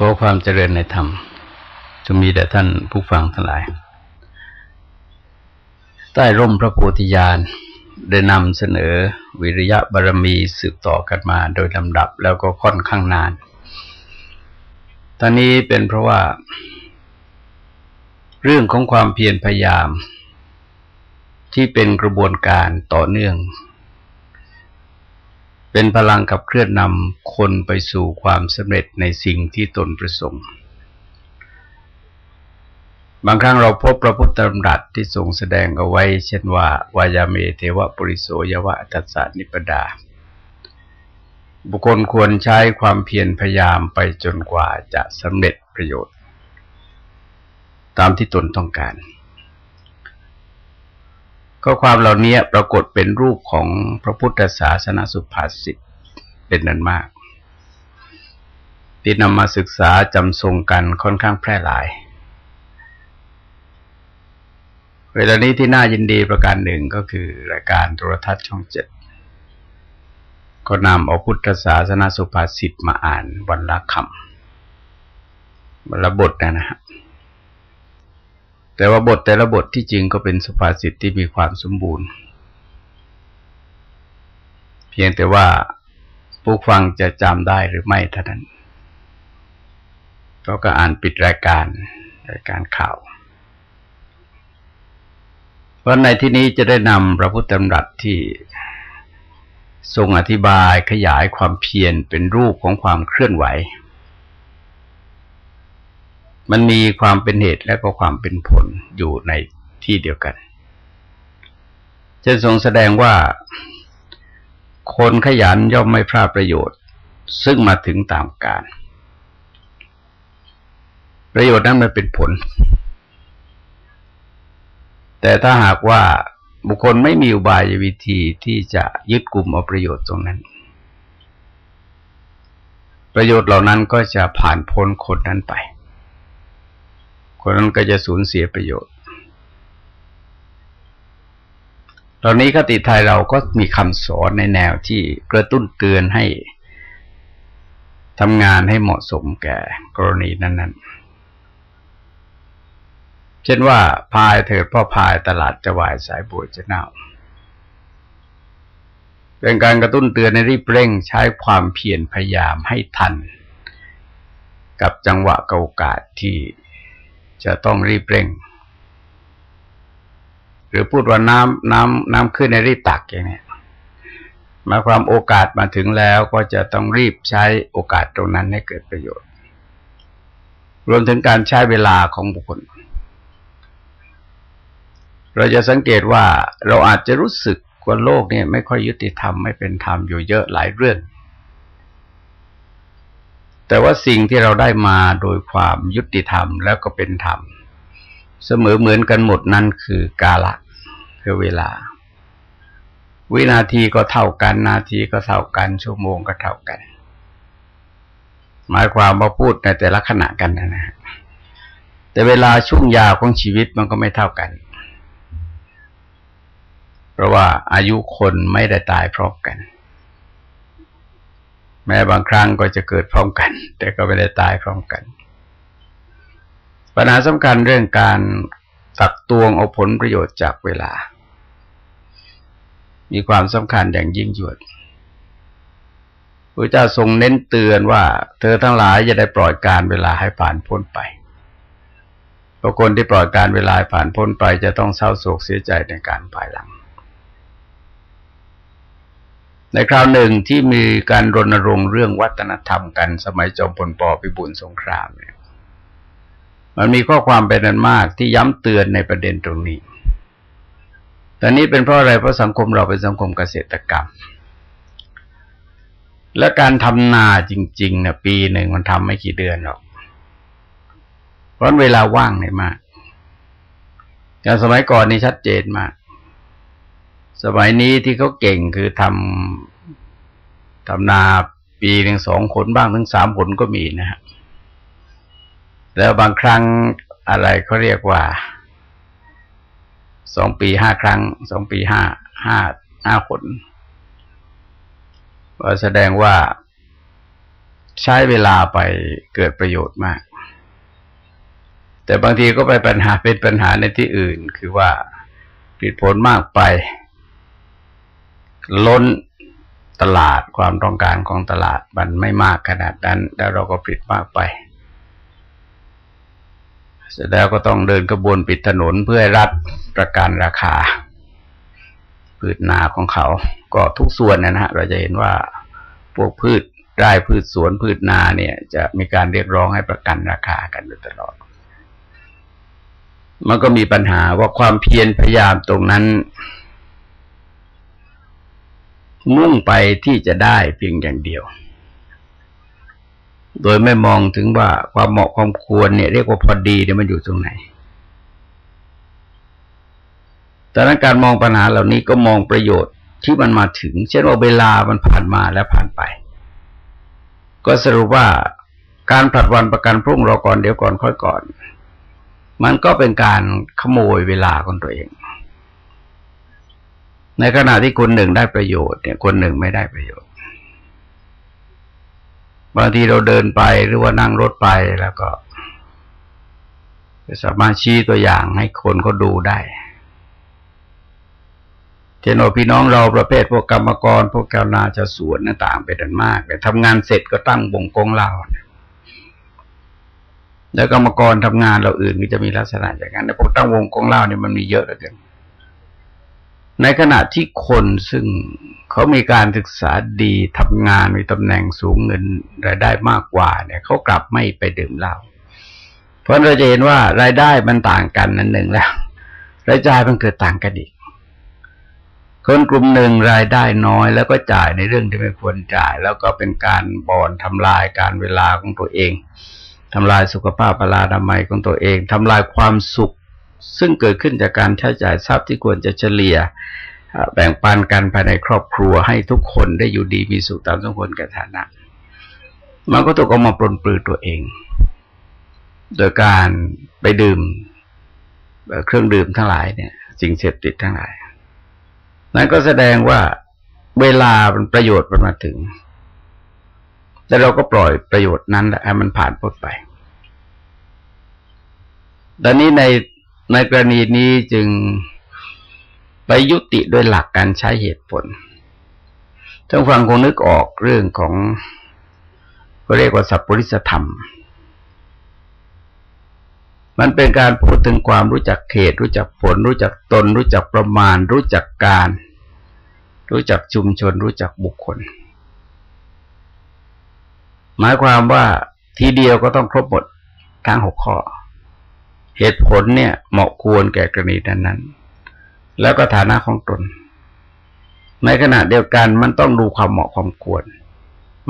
ขอความเจริญในธรรมจะมีแต่ท่านผู้ฟังทั้งหลาย ใต้ร่มพระโพธิญาณได้นำเสนอวิริยะบารมีสืบต่อกันมาโดยลำดับแล้วก็ค่อนข้างนาน ตอนนี้เป็นเพราะว่า เรื่องของความเพียรพยายาม ที่เป็นกระบวนการต่อเนื่อง เป็นพลังกับเคลื่อนนำคนไปสู่ความสำเร็จในสิ่งที่ตนประสงค์ บางครั้งเราพบพระพุทธธรรมรัตที่ทรงแสดงเอาไว้ เช่นว่าวายาเมเทวะปริโสยวะตัสสานิปดา บุคคลควรใช้ความเพียรพยายามไปจนกว่าจะสำเร็จประโยชน์ ตามที่ตนต้องการ ข้อความเหล่านี้ปรากฏเป็นรูปของพระพุทธศาสนาสุภาษิตเป็นนันมาก ที่นำมาศึกษาจำทรงกันค่อนข้างแพร่หลาย เวลานี้ที่น่ายินดีประการหนึ่งก็คือรายการโทรทัศน์ช่องเจ็ดก็นำเอาพุทธศาสนาสุภาษิตมาอ่านวันละคำวันละบทนะครับ แต่ว่าบทแต่ละบทที่จริงก็เป็นสุภาษิตที่มีความสมบูรณ์ เพียงแต่ว่าผู้ฟังจะจำได้หรือไม่เท่านั้นก็ก็อ่านปิดรายการรายการข่าว เพราะในที่นี้จะได้นำพระพุทธธรรมรัตที่ทรงอธิบายขยายความเพียรเป็นรูปของความเคลื่อนไหว มันมีความเป็นเหตุและก็ความเป็นผลอยู่ในที่เดียวกันจะทรงแสดงว่า คนขยันย่อมไม่พลาดประโยชน์ ซึ่งมาถึงตามการ ประโยชน์นั้นมันเป็นผล แต่ถ้าหากว่าบุคคลไม่มีอุบายวิธีที่จะยึดกลุ่มเอาประโยชน์ตรงนั้น ประโยชน์เหล่านั้นก็จะผ่านพ้นคนนั้นไป คนนั้นก็จะสูญเสียประโยชน์ ตอนนี้คติไทยเราก็มีคำสอนในแนวที่กระตุ้นเตือนให้ทำงานให้เหมาะสมแก่กรณีนั้น ๆ เช่นว่าพายเถิดพ่อพายตลาดจะวายสายบัวจะเน่าเป็นการกระตุ้นเตือนในรีบเร่งใช้ความเพียรพยายามให้ทัน กับจังหวะโอกาสที่ จะต้องรีบเร่ง หรือพูดว่าน้ำน้ำน้ำขึ้นในรีบตักอย่างนี้มาความโอกาสมาถึงแล้วก็จะต้องรีบใช้โอกาสตรงนั้นให้เกิดประโยชน์ รวมถึงการใช้เวลาของบุคคล เราจะสังเกตว่าเราอาจจะรู้สึกว่าโลกเนี่ยไม่ค่อยยุติธรรมไม่เป็นธรรมอยู่เยอะหลายเรื่อง แต่ว่าสิ่งที่เราได้มาโดยความยุติธรรมแล้วก็เป็นธรรม เสมอเหมือนกันหมดนั่นคือกาละคือเวลา วินาทีก็เท่ากัน นาทีก็เท่ากัน ชั่วโมงก็เท่ากัน หมายความว่าพูดในแต่ละขณะกันนะฮะแต่เวลาช่วงยาวของชีวิตมันก็ไม่เท่ากัน เพราะว่าอายุคนไม่ได้ตายพร้อมกัน แม้บางครั้งก็จะเกิดพร้อมกัน แต่ก็ไม่ได้ตายพร้อมกัน ปัญหาสำคัญเรื่องการตักตวงเอาผลประโยชน์จากเวลา มีความสำคัญอย่างยิ่งยวดพระเจ้าทรงเน้นเตือนว่า เธอทั้งหลายจะได้ปล่อยการเวลาให้ผ่านพ้นไปเพราะคนที่ปล่อยการเวลาผ่านพ้นไปจะต้องเศร้าโศกเสียใจในการภายหลัง ในคราวหนึ่งที่มีการรณรงค์เรื่องวัฒนธรรมกันสมัยจอมพลปพิบูลสงครามเนี่ย มันมีข้อความเป็นอันมากที่ย้ำเตือนในประเด็นตรงนี้ตอนนี้เป็นเพราะอะไรเพราะสังคมเราเป็นสังคมเกษตรกรรม และการทำนาจริงๆเนี่ยปีหนึ่งมันทำไม่กี่เดือนหรอก เพราะเวลาว่างเนี่ยมากอย่างสมัยก่อนนี่ชัดเจนมาก สมัยนี้ที่เขาเก่งคือทำทำนาปีหนึ่งสองขนบ้างถึงสามขนก็มีนะฮะแล้วบางครั้งอะไรเขาเรียกว่าสองปีห้าครั้งสองปีห้าห้าห้าขนก็แสดงว่าใช้เวลาไปเกิดประโยชน์มาก แต่บางทีก็ไปปัญหาเป็นปัญหาในที่อื่น คือว่าผิดผลมากไป ล้นตลาดความต้องการของตลาดมันไม่มากขนาดนั้น แล้วเราก็ผิดมากไป เสร็จแล้วก็ต้องเดินกระบวนปิดถนนเพื่อรัดประกันราคาพืชนาของเขา ก็ทุกส่วนนะฮะเราจะเห็นว่าพวกพืชไร่พืชสวนพืชนาเนี่ย จะมีการเรียกร้องให้ประกันราคากันอยู่ตลอด มันก็มีปัญหาว่าความเพียรพยายามตรงนั้น มุ่งไปที่จะได้เพียงอย่างเดียว โดยไม่มองถึงว่าความเหมาะความควรเนี่ยเรียกว่าพอดีเนี่ยมันอยู่ตรงไหนแต่นการมองปัญหาเหล่านี้ก็มองประโยชน์ที่มันมาถึง เช่นว่าเวลามันผ่านมาแล้วผ่านไป ก็สรุปว่าการผลัดวันประกันพรุ่งรอก่อนเดี๋ยวก่อนค่อยก่อน มันก็เป็นการขโมยเวลาของตัวเอง ในขณะที่คนหนึ่งได้ประโยชน์เนี่ย คนหนึ่งไม่ได้ประโยชน์บางทีเราเดินไปหรือว่านั่งรถไปแล้วก็สามารถชี้ตัวอย่างให้คนเขาดูได้เช่นว่าพี่น้องเราประเภทพวกกรรมกร พวกแกวนาจะสวนต่างไปดันมากแต่ทำงานเสร็จก็ตั้งบงกงเล่าแล้วกรรมกรทำงานเราอื่นก็จะมีลักษณะอย่างนั้นแต่พวกตั้งวงกงเล่าเนี่ยมันมีเยอะเหลือเกิน ในขณะที่คนซึ่งเขามีการศึกษาดีทำงานมีตำแหน่งสูงเงินรายได้มากกว่าเนี่ยเขากลับไม่ไปดื่มเหล้าเพราะเราจะเห็นว่ารายได้มันต่างกันนั่นหนึ่งแล้ว รายจ่ายมันเกิดต่างกันอีกคนกลุ่มหนึ่งรายได้น้อย แล้วก็จ่ายในเรื่องที่ไม่ควรจ่าย แล้วก็เป็นการบ่อนทำลายการเวลาของตัวเองทำลายสุขภาพปรานามัยของตัวเองทำลายความสุข ซึ่งเกิดขึ้นจากการใช้จ่ายทรัพย์ที่ควรจะเฉลี่ยแบ่งปันกันภายในครอบครัวให้ทุกคนได้อยู่ดีมีสุขตามสมควรแก่ฐานะ มันก็ถูกเอามาปลนปลือตัวเอง โดยการไปดื่มเครื่องดื่มทั้งหลายเนี่ยสิ่งเสพติดทั้งหลาย นั่นก็แสดงว่าเวลามันประโยชน์มันมาถึง แต่เราก็ปล่อยประโยชน์นั้นให้มันผ่านพ้นไปตอนนี้ใน ในกรณีนี้จึงไปยุติโดยหลักการใช้เหตุผลท่านฟังคงนึกออกเรื่องของเขาเรียกว่าสัพปริสธรรม มันเป็นการพูดถึงความรู้จักเขตรู้จักผล รู้จักตน รู้จักประมาณ รู้จักการ รู้จักชุมชน รู้จักบุคคล หมายความว่าทีเดียวก็ต้องครบหมดทั้งหกข้อ เหตุผลเนี่ยเหมาะควรแก่กรณีนั้นๆ แล้วก็ฐานะของตน ในขณะเดียวกันมันต้องดูความเหมาะความควร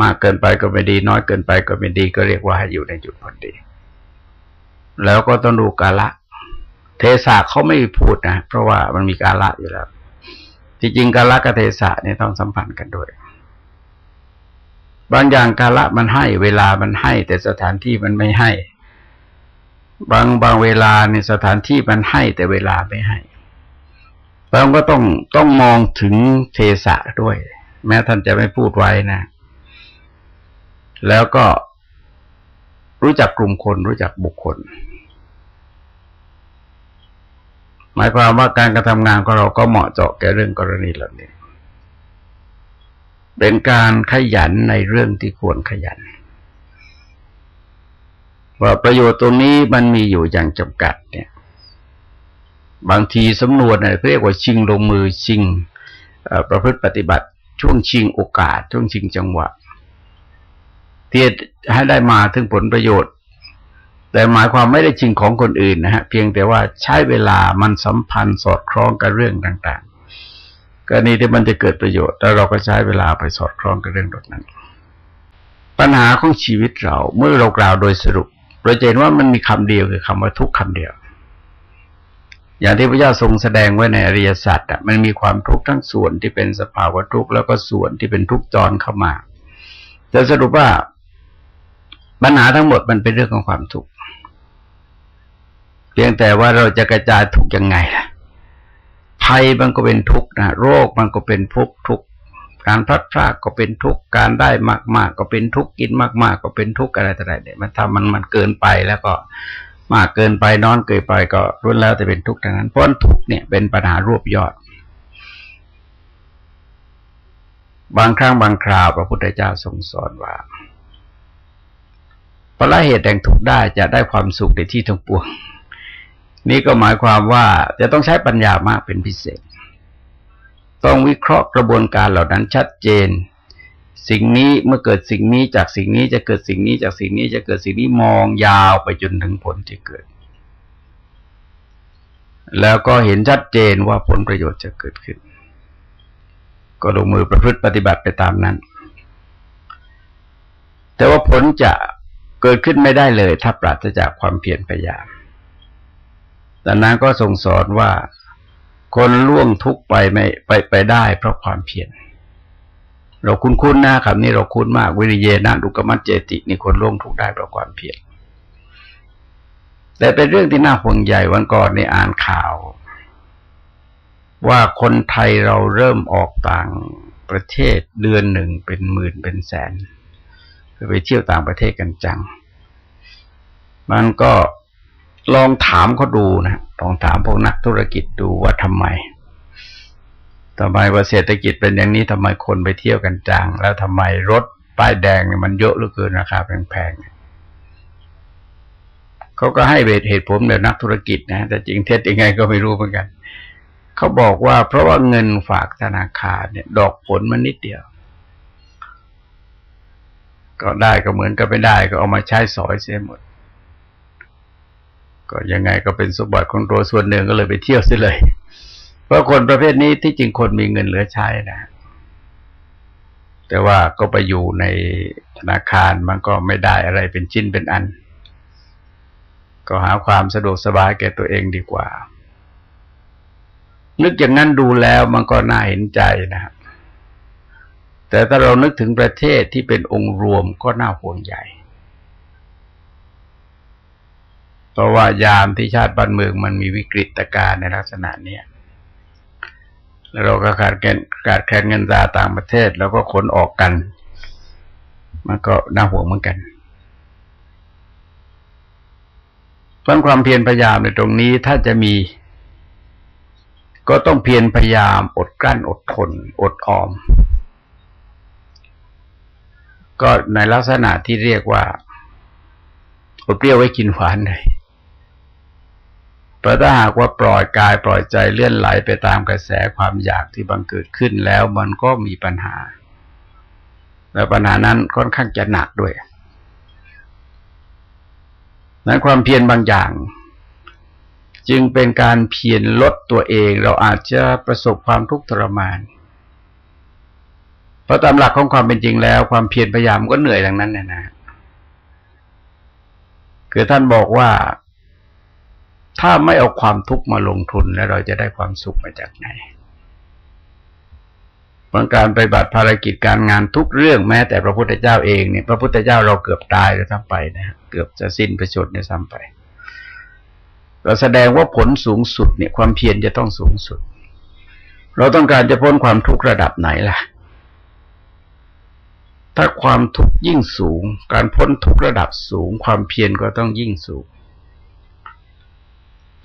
มากเกินไปก็ไม่ดี น้อยเกินไปก็ไม่ดี ก็เรียกว่าให้อยู่ในจุดพอดี แล้วก็ต้องดูกาละ เทศะเขาไม่พูดนะ เพราะว่ามันมีกาละอยู่แล้ว จริงๆกาละกับเทศะเนี่ยต้องสัมพันธ์กันด้วยบางอย่างกาละมันให้ เวลามันให้ แต่สถานที่มันไม่ให้ บางบางเวลาในสถานที่มันให้แต่เวลาไม่ให้เราก็ต้องต้องมองถึงเทสะด้วย แม้ท่านจะไม่พูดไว้นะ แล้วก็รู้จักกลุ่มคนรู้จักบุคคล หมายความว่าการกระทำงานของเราก็เหมาะเจาะแก่เรื่องกรณีเหล่านี้ เป็นการขยันในเรื่องที่ควรขยัน ว่าประโยชน์ตรงนี้มันมีอยู่อย่างจำกัดเนี่ย บางทีสำนวนเนี่ยเรียกว่าชิงลงมือชิงประพฤติปฏิบัติ ช่วงชิงโอกาส ช่วงชิงจังหวะเที่ให้ได้มาถึงผลประโยชน์ แต่หมายความไม่ได้ชิงของคนอื่นนะฮะเพียงแต่ว่าใช้เวลามันสัมพันธ์สอดคล้องกับเรื่องต่างๆกรณีที่มันจะเกิดประโยชน์แล้วเราก็ใช้เวลาไปสอดคล้องกับเรื่องนั้น ปัญหาของชีวิตเราเมื่อเรากล่าวโดยสรุป เราเห็นว่ามันมีคำเดียวคือคำว่าทุกคำเดียว อย่างที่พระเจ้าทรงแสดงไว้ในอริยสัจอะมันมีความทุกข์ทั้งส่วนที่เป็นสภาวะทุกข์แล้วก็ส่วนที่เป็นทุกข์จรเข้ามาจะสรุปว่าปัญหาทั้งหมดมันเป็นเรื่องของความทุกข์เพียงแต่ว่าเราจะกระจายทุกข์ยังไงล่ะภัยมันก็เป็นทุกข์นะโรคมันก็เป็นทุกข์ทุก การพลัดพรากก็เป็นทุกข์การได้มากๆกก็เป็นทุกข์กินมากๆกก็เป็นทุกข์อะไรต่ออะไรเนี่ยมันทำมันมันเกินไปแล้วก็มากเกินไปนอนเกินไปก็รุนแล้วแต่เป็นทุกข์ทั้งนั้นเพราะทุกข์เนี่ยเป็นปัญหารวบยอด บางครั้งบางคราวพระพุทธเจ้าทรงสอนว่าพระเหตุแห่งทุกข์ได้จะได้ความสุขในที่ทั้งปวง นี่ก็หมายความว่าจะต้องใช้ปัญญามากเป็นพิเศษ ต้องวิเคราะห์กระบวนการเหล่านั้นชัดเจน สิ่งนี้เมื่อเกิดสิ่งนี้จากสิ่งนี้จะเกิดสิ่งนี้จากสิ่งนี้จะเกิดสิ่งนี้มองยาวไปจนถึงผลที่เกิด แล้วก็เห็นชัดเจนว่าผลประโยชน์จะเกิดขึ้น ก็ลงมือประพฤติปฏิบัติไปตามนั้น แต่ว่าผลจะเกิดขึ้นไม่ได้เลย ถ้าปราศจากความเพียรพยายามดังนั้นก็ทรงสอนว่า คนล่วงทุกไปไม่ไปไปได้ เพราะความเพียรเราคุ้นๆนะคำนี้เราคุ้นมาก วิริเยนะดุกมัจเจตินี่คนล่วงทุกได้เพราะความเพียรแต่เป็นเรื่องที่น่าห่วงใหญ่วันก่อนในอ่านข่าว ว่าคนไทยเราเริ่มออกต่างประเทศเดือนหนึ่งเป็นหมื่นเป็นแสน ไปเที่ยวต่างประเทศกันจัง มันก็ ลองถามเขาดูนะลองถามพวกนักธุรกิจดูว่าทำไมทำไมว่าเศรษฐกิจเป็นอย่างนี้ทำไมคนไปเที่ยวกันจัง แล้วทำไมรถป้ายแดงเนี่ยมันเยอะเหลือเกินราคาแพงๆเขาก็ให้เหตุผลแบบนักธุรกิจนะแต่จริงเท็จยังไงก็ไม่รู้เหมือนกันเขาบอกว่าเพราะว่าเงินฝากธนาคารเนี่ย ดอกผลมันนิดเดียว ก็ได้ก็เหมือนก็ไม่ได้ก็เอามาใช้สอยเสียหมด ก็ยังไงก็เป็นสมบัติของตัวส่วนหนึ่งก็เลยไปเที่ยวเสียเลย เพราะคนประเภทนี้ที่จริงคนมีเงินเหลือใช้นะแต่ว่าก็ไปอยู่ในธนาคารมันก็ไม่ได้อะไรเป็นชิ้นเป็นอัน ก็หาความสะดวกสบายแก่ตัวเองดีกว่า นึกอย่างนั้นดูแล้วมันก็น่าเห็นใจนะครับแต่ถ้าเรานึกถึงประเทศที่เป็นองค์รวมก็น่าห่วงใหญ่ เพราะว่ายามที่ชาติบ้านเมืองมันมีวิกฤตการณ์ในลักษณะเนี้ยแล้วเราก็ขาดแคลนขาดแคลนเงินตราต่างประเทศ แล้วก็ขนออกกัน มันก็น่าห่วงเหมือนกันเพราะความเพียรพยายามในตรงนี้ถ้าจะมี ก็ต้องเพียรพยายามอดกลั้นอดทน อดออม ก็ในลักษณะที่เรียกว่าอดเปรี้ยวไว้กินหวานเลย ราะถ้าหากว่าปล่อยกายปล่อยใจเลื่อนไหลไปตามกระแสความอยากที่บังเกิดขึ้นแล้วมันก็มีปัญหา และปัญหานั้นค่อนข้างจะหนักด้วยนั้นความเพียรบางอย่าง จึงเป็นการเพียรลดตัวเองเราอาจจะประสบความทุกข์ทรมาน เพราะตามหลักของความเป็นจริงแล้ว ความเพียรพยายามก็เหนื่อยดังนั้นนี่นะคือท่านบอกว่า ถ้าไม่เอาความทุกข์มาลงทุนแล้วเราจะได้ความสุขมาจากไหนบางการไปบัติภารกิจการงานทุกเรื่องแม้แต่พระพุทธเจ้าเองเนี่ยพระพุทธเจ้าเราเกือบตายแล้วทั้งไปนะเกือบจะสิ้นประชดเนี่ยซ้ำไปเราแสดงว่าผลสูงสุดเนี่ยความเพียรจะต้องสูงสุด เราต้องการจะพ้นความทุกข์ระดับไหนล่ะ ถ้าความทุกข์ยิ่งสูง การพ้นทุกระดับสูง ความเพียรก็ต้องยิ่งสูง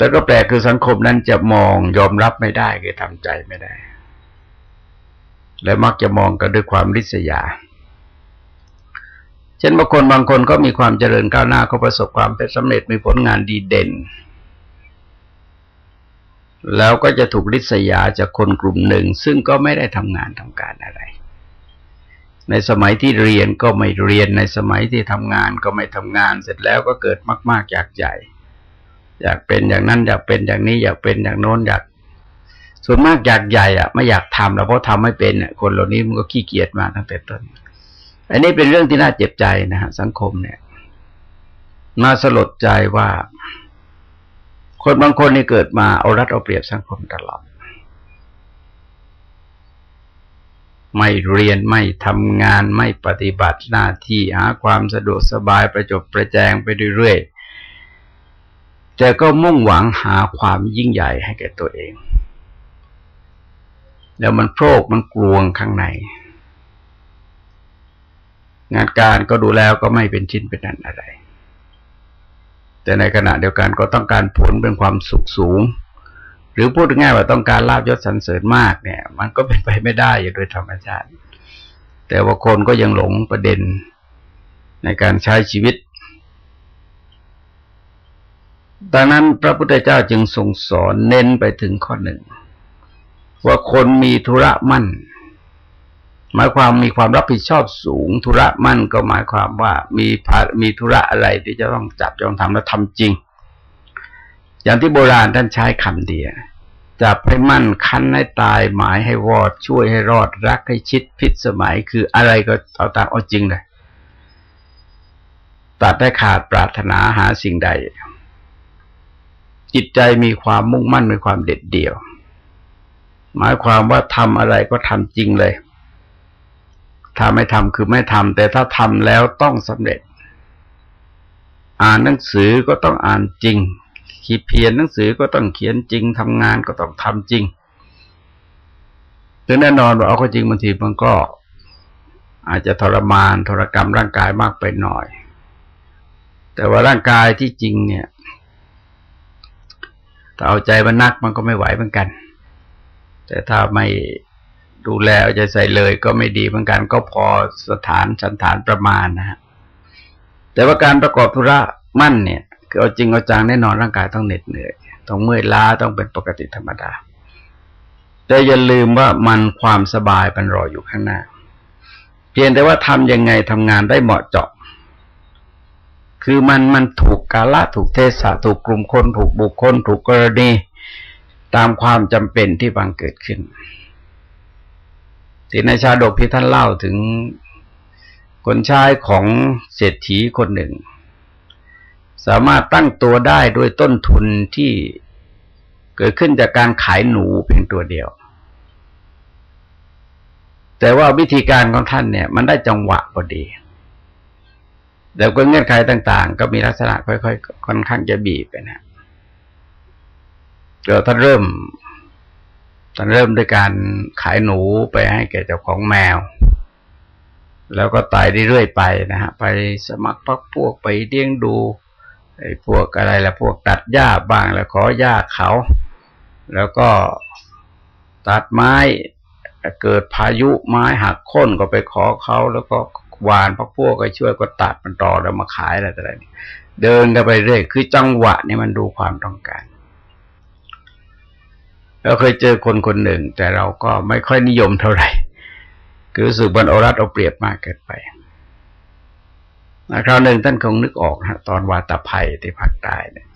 แต่ก็แปลกคือสังคมนั้นจะมองยอมรับไม่ได้คือทำใจไม่ได้ และมักจะมองกันด้วยความริษยา เช่นบางคนบางคนก็มีความเจริญก้าวหน้าเขาประสบความเป็นสำเร็จมีผลงานดีเด่น แล้วก็จะถูกริษยาจากคนกลุ่มหนึ่ง ซึ่งก็ไม่ได้ทำงานทำการอะไรในสมัยที่เรียนก็ไม่เรียนในสมัยที่ทำงานก็ไม่ทำงานเสร็จแล้วก็เกิดมาก ๆ อยากใหญ่ อยากเป็นอย่างนั้น อยากเป็นอย่างนี้ อยากเป็นอย่างโน้นอยาก ส่วนมากอยากใหญ่อะไม่อยากทำแล้วเพราะทำไม่เป็นเนี่ยคนเหล่านี้มันก็ขี้เกียจมาตั้งแต่ต้น อันนี้เป็นเรื่องที่น่าเจ็บใจนะฮะสังคมเนี่ยน่าสลดใจว่า คนบางคนนี่เกิดมาเอารัดเอาเปรียบสังคมตลอดไม่เรียนไม่ทำงานไม่ปฏิบัติหน้าที่หาความสะดวกสบายประจบประแจงไปเรื่อยๆ แต่ก็มุ่งหวังหาความยิ่งใหญ่ให้แก่ตัวเอง แล้วมันโพรกมันกลวงข้างใน งานการก็ดูแล้วก็ไม่เป็นชิ้นเป็นนันอะไร แต่ในขณะเดียวกันก็ต้องการผลเป็นความสุขสูง หรือพูดง่ายว่าต้องการลาบยศสรรเสริญมากเนี่ย มันก็เป็นไปไม่ได้อยู่โดยธรรมชาติ แต่ว่าคนก็ยังหลงประเด็นในการใช้ชีวิต ดังนั้นพระพุทธเจ้าจึงทรงสอนเน้นไปถึงข้อหนึ่ง ว่าคนมีธุระมั่น หมายความมีความรับผิดชอบสูง ธุระมั่นก็หมายความว่ามีมีธุระอะไรที่จะต้องจับจองทำแล้วทำจริง อย่างที่โบราณท่านใช้คำเดียจับให้มั่นคันให้ตายหมายให้วอด ช่วยให้รอดรักให้ชิดพิษสมัยคืออะไรก็เอาตามเอาจริงเลยตัดได้ขาดปรารถนาหาสิ่งใด จิตใจมีความมุ่งมั่นมีความเด็ดเดี่ยว หมายความว่าทำอะไรก็ทำจริงเลยถ้าไม่ทำคือไม่ทำแต่ถ้าทำแล้วต้องสำเร็จ อ่านหนังสือก็ต้องอ่านจริงขีดเพียนหนังสือก็ต้องเขียนจริงทำงานก็ต้องทำจริงถึงแน่นอนว่าเอาก็จริงบางทีมันก็ อาจจะทรมานทรกรรมร่างกายมากไปหน่อย แต่ว่าร่างกายที่จริงเนี่ย ถ้าเอาใจมันนักมันก็ไม่ไหวเหมือนกัน แต่ถ้าไม่ดูแลเอาใจใส่เลยก็ไม่ดีเหมือนกัน ก็พอสถานสันฐานประมาณนะฮะแต่ว่าการประกอบธุระมั่นเนี่ยคือเอาจริงเอาจังแน่นอนร่างกายต้องเหน็ดเหนื่อยต้องเมื่อยล้าต้องเป็นปกติธรรมดา แต่อย่าลืมว่ามันความสบายมันรออยู่ข้างหน้า เพียงแต่ว่าทำยังไงทำงานได้เหมาะเจาะ คือมันมันถูกกาละถูกเทศะถูกกลุ่มคนถูกบุคคลถูกกรณีตามความจำเป็นที่บังเกิดขึ้น ที่ในชาดกที่ท่านเล่าถึงคนชายของเศรษฐีคนหนึ่ง สามารถตั้งตัวได้ด้วยต้นทุนที่เกิดขึ้นจากการขายหนูเพียงตัวเดียว แต่ว่าวิธีการของท่านเนี่ย มันได้จังหวะพอดี แต่ก็เงื่อนไขต่างๆ ก็มีลักษณะค่อยๆค่อนข้างจะบีบไปนะเดี๋ยวท่านเริ่มตอนเริ่มด้วยการขายหนูไปให้แก่เจ้าของแมว แล้วก็ตายเรื่อยๆไปนะฮะไปสมัครพักพวกไปเลี้ยงดูไอ้พวกอะไรละพวกตัดหญ้าบ้างแล้วขอหญ้าเขา แล้วก็ตัดไม้เกิดพายุไม้หักโค่นก็ไปขอเขาแล้วก็ วานพักพวกก็ช่วยก็ตัดมันต่อแล้วมาขายอะไรต่ออะไรเดินกันไปเรื่อยคือจังหวะนี่มันดูความต้องการเราเคยเจอคนคนหนึ่ง แต่เราก็ไม่ค่อยนิยมเท่าไหร่ คือรู้สึกบันอรัดเอาเปรียบมากเกินไปคราวหนึ่งท่านคงนึกออกนะตอนวาตาภัยที่ภาคใต้เนี่ย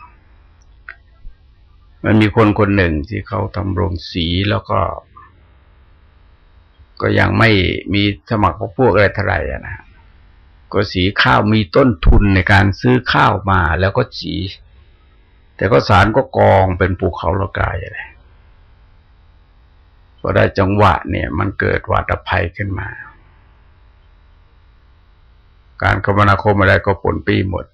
มันมีคนคนหนึ่งที่เขาทำโรงสีแล้วก็ ก็ยังไม่มีสมัครพวกพวกอะไรเท่าไหร่นะก็สีข้าวมีต้นทุนในการซื้อข้าวมาแล้วก็สี แต่ก็สารก็กองเป็นภูเขาละกายอะไรพอได้จังหวะเนี่ย มันเกิดวัฏภัยขึ้นมา การคมนาคมอะไรก็ผลปีหมด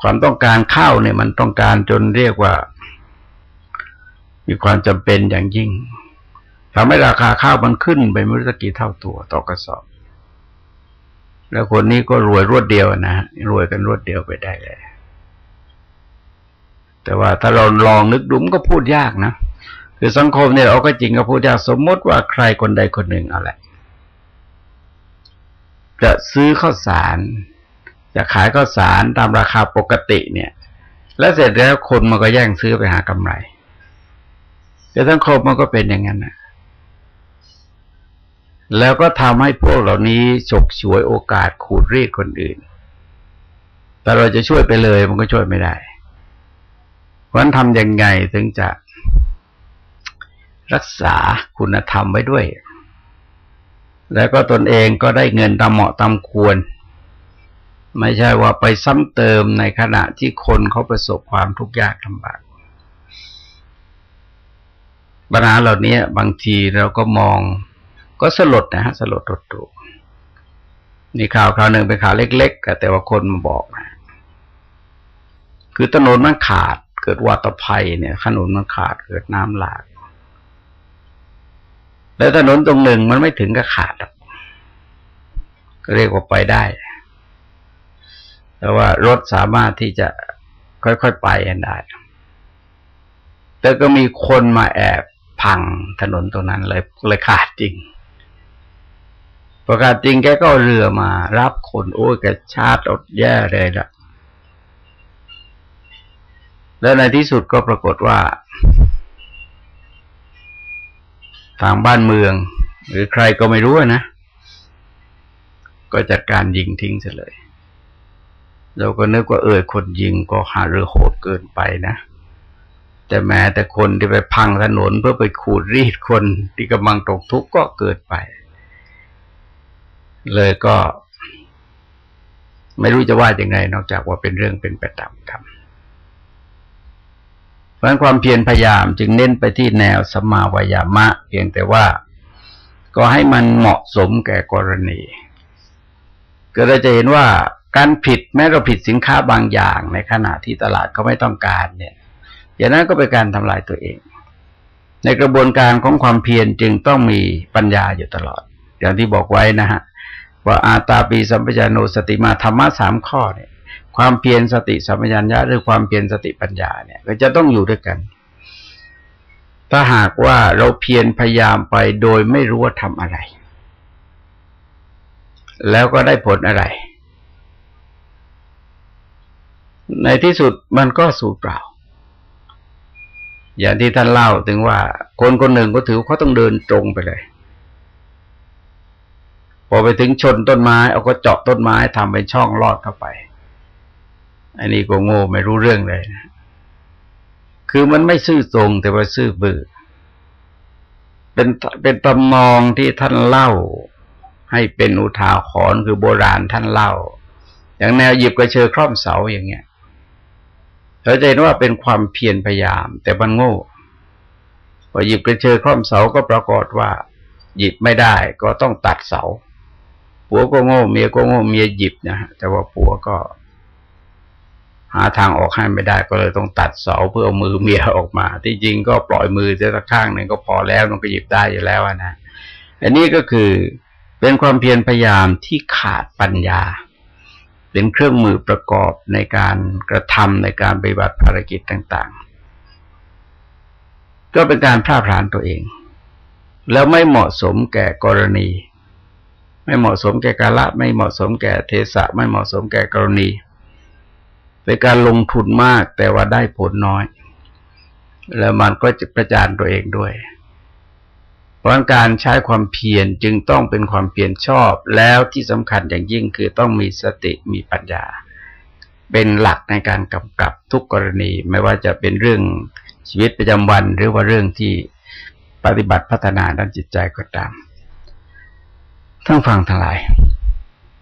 ความต้องการข้าวเนี่ย มันต้องการจนเรียกว่า มีความจำเป็นอย่างยิ่ง ทำให้ราคาข้าวมันขึ้นไปไม่รู้กี่เท่าตัวต่อกระสอบ แล้วคนนี้ก็รวยรวดเดียวนะรวยกันรวดเดียวไปได้เลย แต่ว่าถ้าเราลองนึกดูมก็พูดยากนะคือสังคมเนี่ยเราก็จริงก็พูดยากสมมติว่าใครคนใดคนหนึ่งเอาแหละจะซื้อข้าวสาร จะขายข้าวสารตามราคาปกติเนี่ย แล้วเสร็จแล้วคนมันก็แย่งซื้อไปหากำไรแต่สังคมมันก็เป็นอย่างนั้นนะ แล้วก็ทำให้พวกเหล่านี้ฉกฉวยโอกาสขูดรีดคนอื่น แต่เราจะช่วยไปเลยมันก็ช่วยไม่ได้เพราะนั้นทำยังไงถึงจะรักษาคุณธรรมไว้ด้วย แล้วก็ตนเองก็ได้เงินตามเหมาะตามควร ไม่ใช่ว่าไปซ้ำเติมในขณะที่คนเขาประสบความทุกข์ยากลำบากปัญหาเหล่านี้บางทีเราก็มอง ก็สลดนะฮะสลดตดตูนี่ข่าวข่าวหนึ่งเป็นข่าวเล็กๆแต่ว่าคนมาบอกนะคือถนนมันขาด เกิดวัตภัยเนี่ยถนนมันขาดเกิดน้ำหลากแล้วถนนตรงหนึ่งมันไม่ถึงกับขาดก็เรียกว่าไปได้ แต่ว่ารถสามารถที่จะค่อยๆไปกันได้ แต่ก็มีคนมาแอบพังถนนตรงนั้นเลยเลยขาดจริง ประกาศจริงแกก็เรือมา รับคนโอ้ยแกชาติอดแย่เลยละแล้วในที่สุดก็ปรากฏว่า ทางบ้านเมือง หรือใครก็ไม่รู้นะ ก็จัดการยิงทิ้งเสียเลย เราก็นึกว่าเออคนยิงก็หาเรือโหดเกินไปนะแต่แม้แต่คนที่ไปพังถนนเพื่อไปขูดรีดคนที่กำลังตกทุกข์ก็เกิดไป เลยก็ ไม่รู้จะว่าอย่างไง นอกจากว่าเป็นเรื่องเป็นไปตามกรรมพราะความเพียรพยายามจึงเน้นไปที่แนวสมาวายามะ เพียงแต่ว่าก็ให้มันเหมาะสมแก่กรณีก็เราจะเห็นว่าการผิดแม้เราผิดสินค้าบางอย่าง ในขณะที่ตลาดเขาไม่ต้องการเนี่ยอย่างนั้นก็เป็นการทำลายตัวเอง ในกระบวนการของความเพียรจึงต้องมีปัญญาอยู่ตลอด อย่างที่บอกไว้นะฮะ ว่าอาตาปีสัมปญโนสติมาธรรมะสามข้อเนี่ย ความเพียรสติสัมปชัญญะหรือความเพียรสติปัญญาเนี่ย ก็จะต้องอยู่ด้วยกัน ถ้าหากว่าเราเพียรพยายามไปโดยไม่รู้ว่าทำอะไร แล้วก็ได้ผลอะไร ในที่สุดมันก็สูญเปล่า อย่างที่ท่านเล่าถึงว่า คนคนหนึ่งก็ถือเขาต้องเดินตรงไปเลย พอไปถึงชนต้นไม้เอาก็เจาะต้นไม้ทำเป็นช่องลอดเข้าไป อันนี้ก็โง่ไม่รู้เรื่องเลยนะคือมันไม่ซื่อตรงแต่ว่าซื่อบื้อเป็นเป็นตำนองที่ท่านเล่า ให้เป็นอุทาหรณ์คือโบราณท่านเล่า อย่างแนวหยิบกระเชอคร่อมเสาอย่างเงี้ยเราจะเห็นว่าเป็นความเพียรพยายาม แต่มันโง่พอหยิบกระเชอคร่อมเสาก็ปรากฏว่า หยิบไม่ได้ก็ต้องตัดเสา ผัวก็โง่เมียก็โง่เมียหยิบนะแต่ว่าผัวก็ หาทางออกให้ไม่ได้ก็เลยต้องตัดเสาเพื่อเอามือเมียออกมา ที่จริงก็ปล่อยมือจะข้างหนึ่งก็พอแล้วมันก็หยิบได้อยู่แล้วนะอันนี้ก็คือเป็นความเพียรพยายามที่ขาดปัญญา เป็นเครื่องมือประกอบในการกระทำในการปฏิบัติภารกิจต่าง ๆ ก็เป็นการพลาดพลาญตัวเอง แล้วไม่เหมาะสมแก่กรณี ไม่เหมาะสมแก่กาละ ไม่เหมาะสมแก่เทศะไม่เหมาะสมแก่กรณีเป็นการลงทุนมากแต่ว่าได้ผลน้อย แล้วมันก็จะประจานตัวเองด้วย เพราะการใช้ความเพียรจึงต้องเป็นความเพียรชอบ แล้วที่สำคัญอย่างยิ่งคือต้องมีสติมีปัญญา เป็นหลักในการกำกับทุกกรณี ไม่ว่าจะเป็นเรื่องชีวิตประจำวัน หรือว่าเรื่องที่ปฏิบัติพัฒนาด้านจิตใจก็ตาม ทั้งฟังทั้งหลาย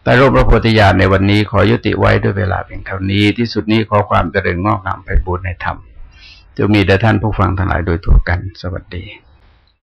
แต่รูปพระโพธิญาณในวันนี้ขอยุติไว้ด้วยเวลาเพียงเท่านี้ ที่สุดนี้ขอความเจริญงอกงามไปบูรณนธรรมจะมีแด่ท่านผู้ฟังทั้งหลายโดยทั่วกัน สวัสดี